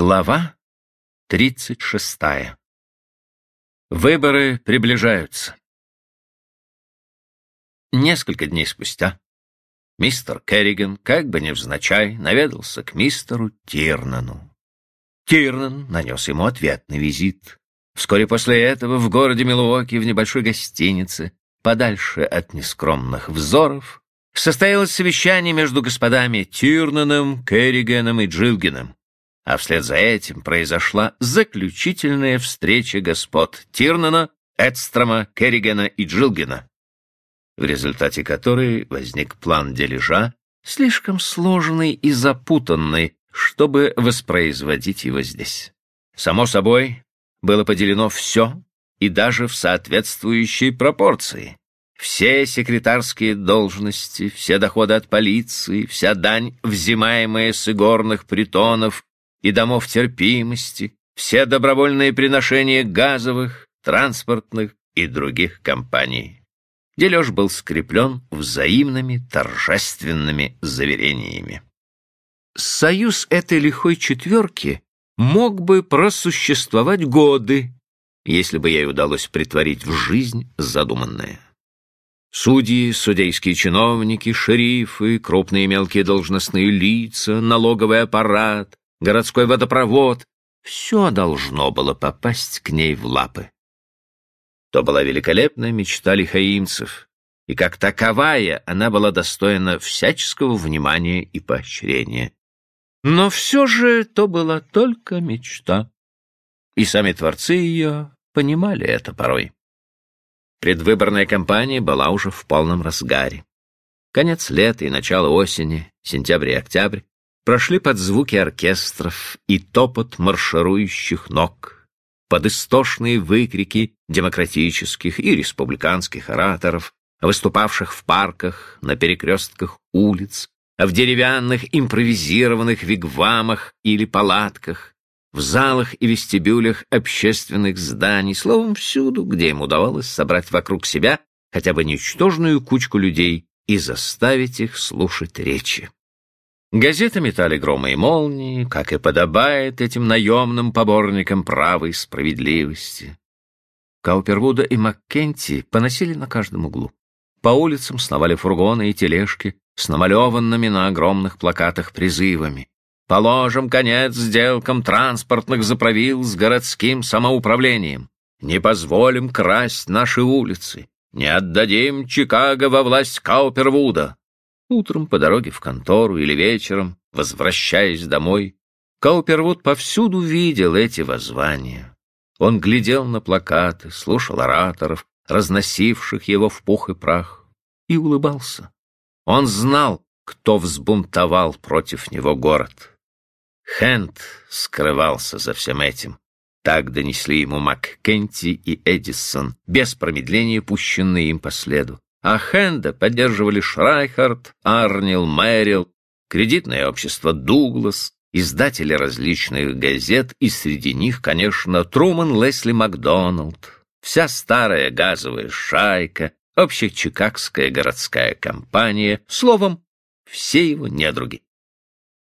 Глава 36. Выборы приближаются. Несколько дней спустя мистер Керриган, как бы невзначай, наведался к мистеру Тирнану. Тирнан нанес ему ответный визит. Вскоре после этого в городе Милуоки в небольшой гостинице, подальше от нескромных взоров, состоялось совещание между господами Тирнаном, Керриганом и Джилгином а вслед за этим произошла заключительная встреча господ Тирнана, Эдстрома, Керригана и Джилгена, в результате которой возник план дележа, слишком сложный и запутанный, чтобы воспроизводить его здесь. Само собой, было поделено все и даже в соответствующей пропорции. Все секретарские должности, все доходы от полиции, вся дань, взимаемая с игорных притонов и домов терпимости, все добровольные приношения газовых, транспортных и других компаний. Дележ был скреплен взаимными торжественными заверениями. Союз этой лихой четверки мог бы просуществовать годы, если бы ей удалось притворить в жизнь задуманное. Судьи, судейские чиновники, шерифы, крупные и мелкие должностные лица, налоговый аппарат, городской водопровод — все должно было попасть к ней в лапы. То была великолепная мечта лихаимцев, и как таковая она была достойна всяческого внимания и поощрения. Но все же то была только мечта, и сами творцы ее понимали это порой. Предвыборная кампания была уже в полном разгаре. Конец лета и начало осени, сентябрь и октябрь, прошли под звуки оркестров и топот марширующих ног, под истошные выкрики демократических и республиканских ораторов, выступавших в парках, на перекрестках улиц, в деревянных импровизированных вигвамах или палатках, в залах и вестибюлях общественных зданий, словом, всюду, где им удавалось собрать вокруг себя хотя бы ничтожную кучку людей и заставить их слушать речи. Газеты метали громы и молнии, как и подобает этим наемным поборникам права и справедливости. Каупервуда и Маккенти поносили на каждом углу. По улицам сновали фургоны и тележки с намалеванными на огромных плакатах призывами. «Положим конец сделкам транспортных заправил с городским самоуправлением. Не позволим красть наши улицы. Не отдадим Чикаго во власть Каупервуда. Утром по дороге в контору или вечером, возвращаясь домой, Каупервуд повсюду видел эти воззвания. Он глядел на плакаты, слушал ораторов, разносивших его в пух и прах, и улыбался. Он знал, кто взбунтовал против него город. Хэнд скрывался за всем этим. Так донесли ему Маккенти и Эдисон, без промедления пущенные им по следу а Хенда поддерживали Шрайхард, Арнил, Мэрил, кредитное общество «Дуглас», издатели различных газет, и среди них, конечно, Труман Лесли Макдоналд, вся старая газовая шайка, общечикагская городская компания, словом, все его недруги.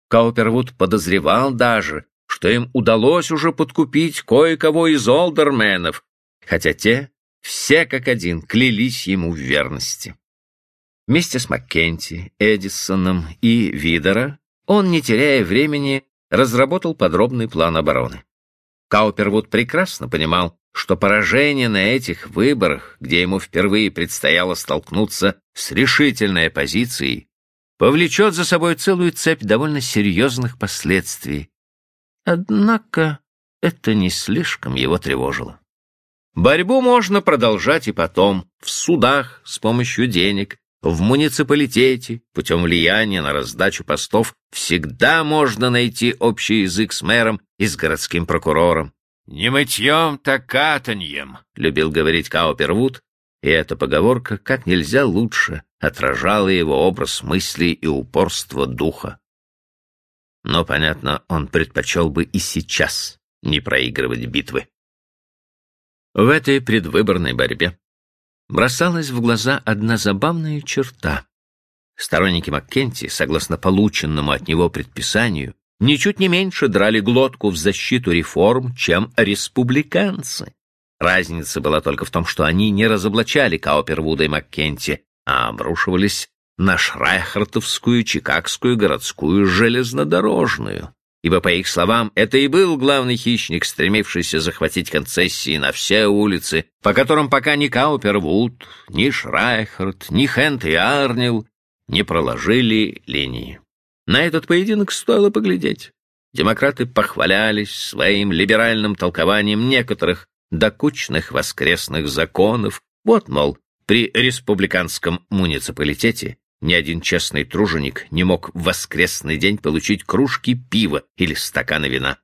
Каупервуд подозревал даже, что им удалось уже подкупить кое-кого из олдерменов, хотя те все как один клялись ему в верности. Вместе с Маккенти, Эдисоном и Видера он, не теряя времени, разработал подробный план обороны. Каупервуд прекрасно понимал, что поражение на этих выборах, где ему впервые предстояло столкнуться с решительной оппозицией, повлечет за собой целую цепь довольно серьезных последствий. Однако это не слишком его тревожило. Борьбу можно продолжать и потом, в судах, с помощью денег, в муниципалитете, путем влияния на раздачу постов, всегда можно найти общий язык с мэром и с городским прокурором. «Не мытьем, так катаньем», — любил говорить Каупервуд, и эта поговорка как нельзя лучше отражала его образ мыслей и упорство духа. Но, понятно, он предпочел бы и сейчас не проигрывать битвы. В этой предвыборной борьбе бросалась в глаза одна забавная черта. Сторонники Маккенти, согласно полученному от него предписанию, ничуть не меньше драли глотку в защиту реформ, чем республиканцы. Разница была только в том, что они не разоблачали Каупервуда и Маккенти, а обрушивались на Шрайхартовскую, Чикагскую городскую железнодорожную. Ибо, по их словам, это и был главный хищник, стремившийся захватить концессии на все улицы, по которым пока ни Каупервуд, ни Шрайхард, ни Хент и Арнил не проложили линии. На этот поединок стоило поглядеть. Демократы похвалялись своим либеральным толкованием некоторых докучных воскресных законов. Вот, мол, при республиканском муниципалитете ни один честный труженик не мог в воскресный день получить кружки пива или стакана вина.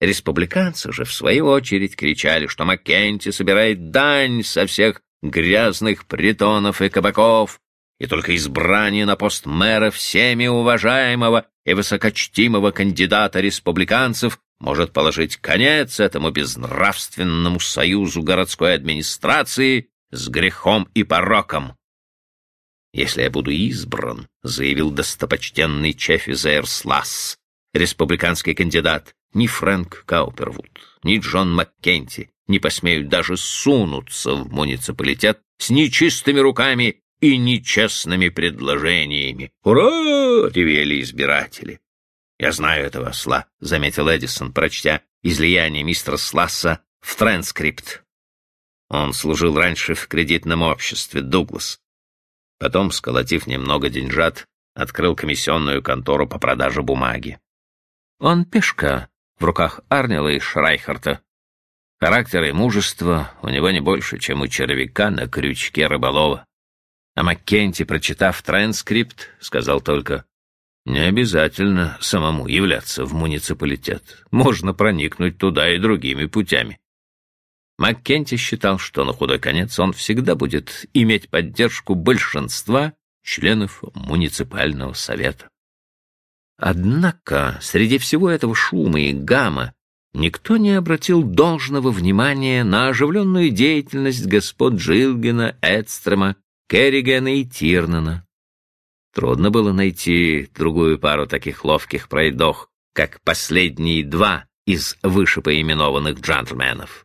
Республиканцы же, в свою очередь, кричали, что Маккенти собирает дань со всех грязных притонов и кабаков, и только избрание на пост мэра всеми уважаемого и высокочтимого кандидата республиканцев может положить конец этому безнравственному союзу городской администрации с грехом и пороком. «Если я буду избран», — заявил достопочтенный Чеффи Сласс, республиканский кандидат, ни Фрэнк Каупервуд, ни Джон Маккенти не посмеют даже сунуться в муниципалитет с нечистыми руками и нечестными предложениями. «Ура!» — ревели избиратели. «Я знаю этого осла», — заметил Эдисон, прочтя излияние мистера Сласса в транскрипт. Он служил раньше в кредитном обществе «Дуглас». Потом, сколотив немного деньжат, открыл комиссионную контору по продаже бумаги. Он пешка в руках Арнила и Шрайхарта. Характер и мужество у него не больше, чем у червяка на крючке рыболова. А Маккенти, прочитав транскрипт, сказал только, «Не обязательно самому являться в муниципалитет. Можно проникнуть туда и другими путями». Маккенти считал, что на худой конец он всегда будет иметь поддержку большинства членов муниципального совета. Однако среди всего этого шума и гамма никто не обратил должного внимания на оживленную деятельность господ Джилгена, Эдстрема Керригана и Тирнана. Трудно было найти другую пару таких ловких пройдох, как последние два из вышепоименованных джентльменов.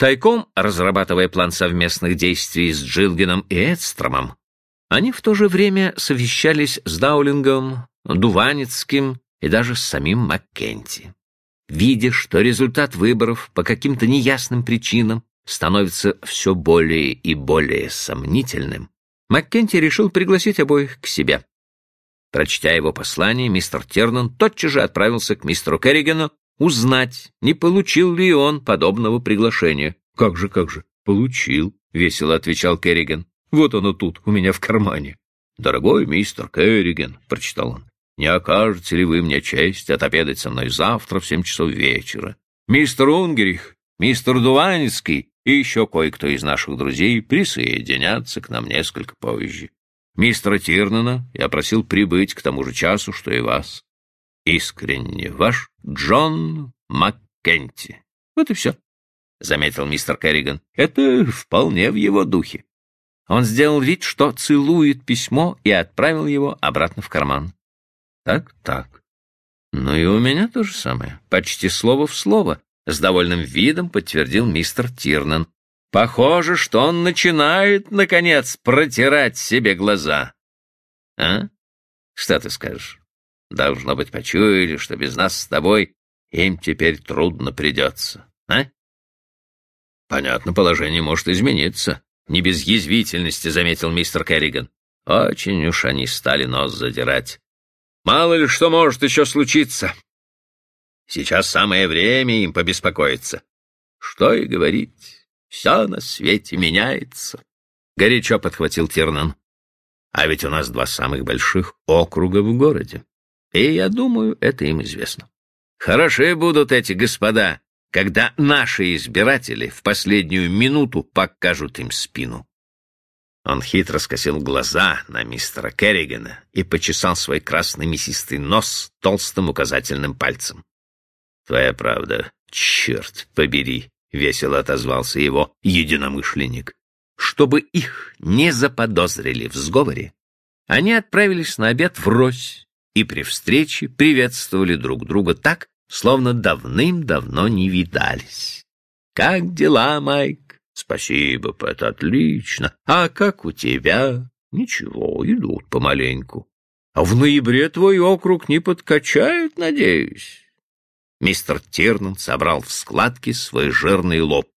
Тайком, разрабатывая план совместных действий с Джилгеном и Эдстромом, они в то же время совещались с Даулингом, Дуваницким и даже с самим Маккенти. Видя, что результат выборов по каким-то неясным причинам становится все более и более сомнительным, Маккенти решил пригласить обоих к себе. Прочтя его послание, мистер Тернан тотчас же отправился к мистеру Керригену узнать, не получил ли он подобного приглашения. «Как же, как же, получил», — весело отвечал Керриген. «Вот оно тут, у меня в кармане». «Дорогой мистер Керриген», — прочитал он, — «не окажете ли вы мне честь отобедать со мной завтра в семь часов вечера? Мистер Унгерих, мистер Дуванецкий и еще кое-кто из наших друзей присоединятся к нам несколько позже. Мистера Тирнана я просил прибыть к тому же часу, что и вас. Искренне ваш Джон Маккенти. Вот и все, — заметил мистер Керриган. Это вполне в его духе. Он сделал вид, что целует письмо и отправил его обратно в карман. Так, так. Ну и у меня то же самое, почти слово в слово, с довольным видом подтвердил мистер Тирнан. Похоже, что он начинает, наконец, протирать себе глаза. А? Что ты скажешь? Должно быть, почуяли, что без нас с тобой им теперь трудно придется, а? Понятно, положение может измениться. Не без язвительности, заметил мистер Керриган. Очень уж они стали нос задирать. Мало ли что может еще случиться. Сейчас самое время им побеспокоиться. Что и говорить, все на свете меняется. Горячо подхватил Тернан. А ведь у нас два самых больших округа в городе. И я думаю, это им известно. Хороши будут эти господа, когда наши избиратели в последнюю минуту покажут им спину. Он хитро скосил глаза на мистера Керригана и почесал свой красный мясистый нос толстым указательным пальцем. Твоя правда, черт побери, — весело отозвался его единомышленник. Чтобы их не заподозрили в сговоре, они отправились на обед врозь и при встрече приветствовали друг друга так, словно давным-давно не видались. «Как дела, Майк?» «Спасибо, Пэт, отлично. А как у тебя?» «Ничего, идут помаленьку. А в ноябре твой округ не подкачают, надеюсь?» Мистер Тирнан собрал в складки свой жирный лоб.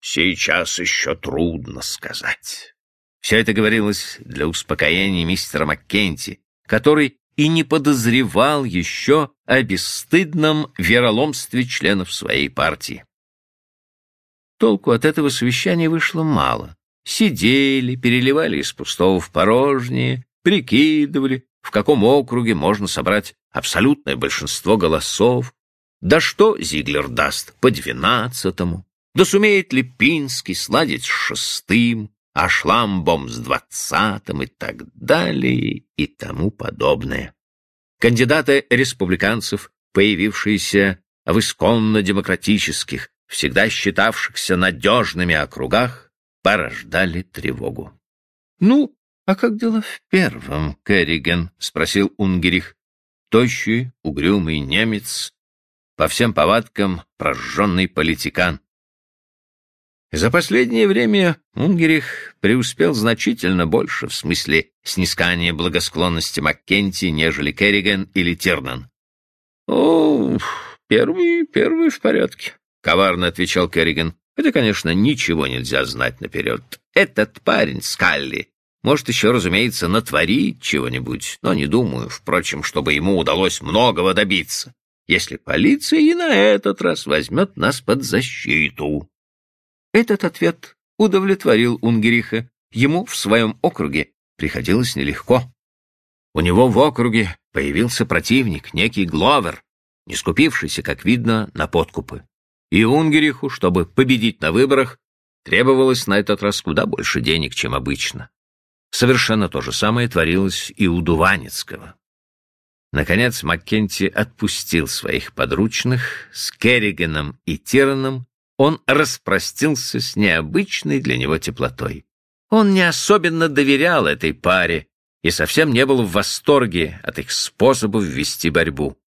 «Сейчас еще трудно сказать». Все это говорилось для успокоения мистера Маккенти, который и не подозревал еще о бесстыдном вероломстве членов своей партии. Толку от этого совещания вышло мало. Сидели, переливали из пустого в порожнее, прикидывали, в каком округе можно собрать абсолютное большинство голосов. Да что Зиглер даст по двенадцатому? Да сумеет ли Пинский сладить с шестым? А Шламбом с двадцатым и так далее и тому подобное. Кандидаты республиканцев, появившиеся в исконно-демократических, всегда считавшихся надежными округах, порождали тревогу. — Ну, а как дела в первом, Керриген? — спросил Унгерих. Тощий, угрюмый немец, по всем повадкам прожженный политикан. За последнее время Унгерих преуспел значительно больше в смысле снискания благосклонности Маккенти, нежели Керриган или Тернан. «О, первый, первый в порядке», — коварно отвечал Керриган. «Это, конечно, ничего нельзя знать наперед. Этот парень, Скалли, может еще, разумеется, натворить чего-нибудь, но не думаю, впрочем, чтобы ему удалось многого добиться, если полиция и на этот раз возьмет нас под защиту». Этот ответ удовлетворил Унгериха. Ему в своем округе приходилось нелегко. У него в округе появился противник, некий Гловер, не скупившийся, как видно, на подкупы. И Унгериху, чтобы победить на выборах, требовалось на этот раз куда больше денег, чем обычно. Совершенно то же самое творилось и у Дуванецкого. Наконец Маккенти отпустил своих подручных с Керригеном и Тираном он распростился с необычной для него теплотой. Он не особенно доверял этой паре и совсем не был в восторге от их способов вести борьбу.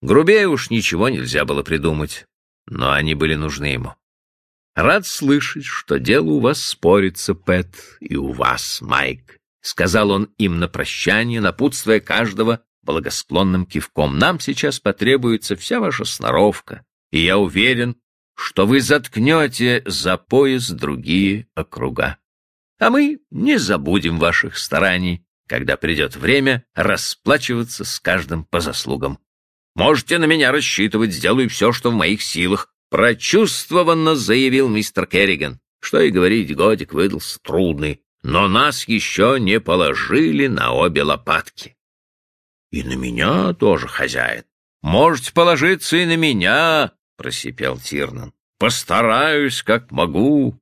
Грубее уж ничего нельзя было придумать, но они были нужны ему. «Рад слышать, что дело у вас спорится, Пэт, и у вас, Майк», — сказал он им на прощание, напутствуя каждого благосклонным кивком. «Нам сейчас потребуется вся ваша сноровка, и я уверен, что вы заткнете за пояс другие округа. А мы не забудем ваших стараний, когда придет время расплачиваться с каждым по заслугам. Можете на меня рассчитывать, сделаю все, что в моих силах, прочувствованно заявил мистер Керриган. Что и говорить, годик выдался трудный, но нас еще не положили на обе лопатки. И на меня тоже, хозяин. Можете положиться и на меня, просипел Тирнан. «Постараюсь, как могу».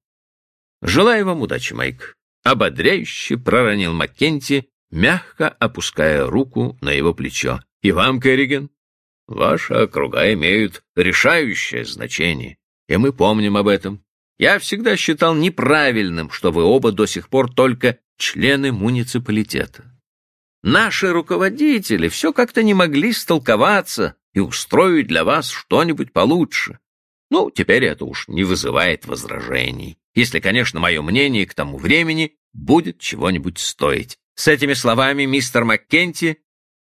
«Желаю вам удачи, Майк», — ободряюще проронил Маккенти, мягко опуская руку на его плечо. «И вам, Керриген, ваши округа имеют решающее значение, и мы помним об этом. Я всегда считал неправильным, что вы оба до сих пор только члены муниципалитета. Наши руководители все как-то не могли столковаться и устроить для вас что-нибудь получше. Ну, теперь это уж не вызывает возражений, если, конечно, мое мнение к тому времени будет чего-нибудь стоить. С этими словами мистер Маккенти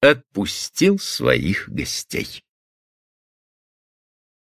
отпустил своих гостей.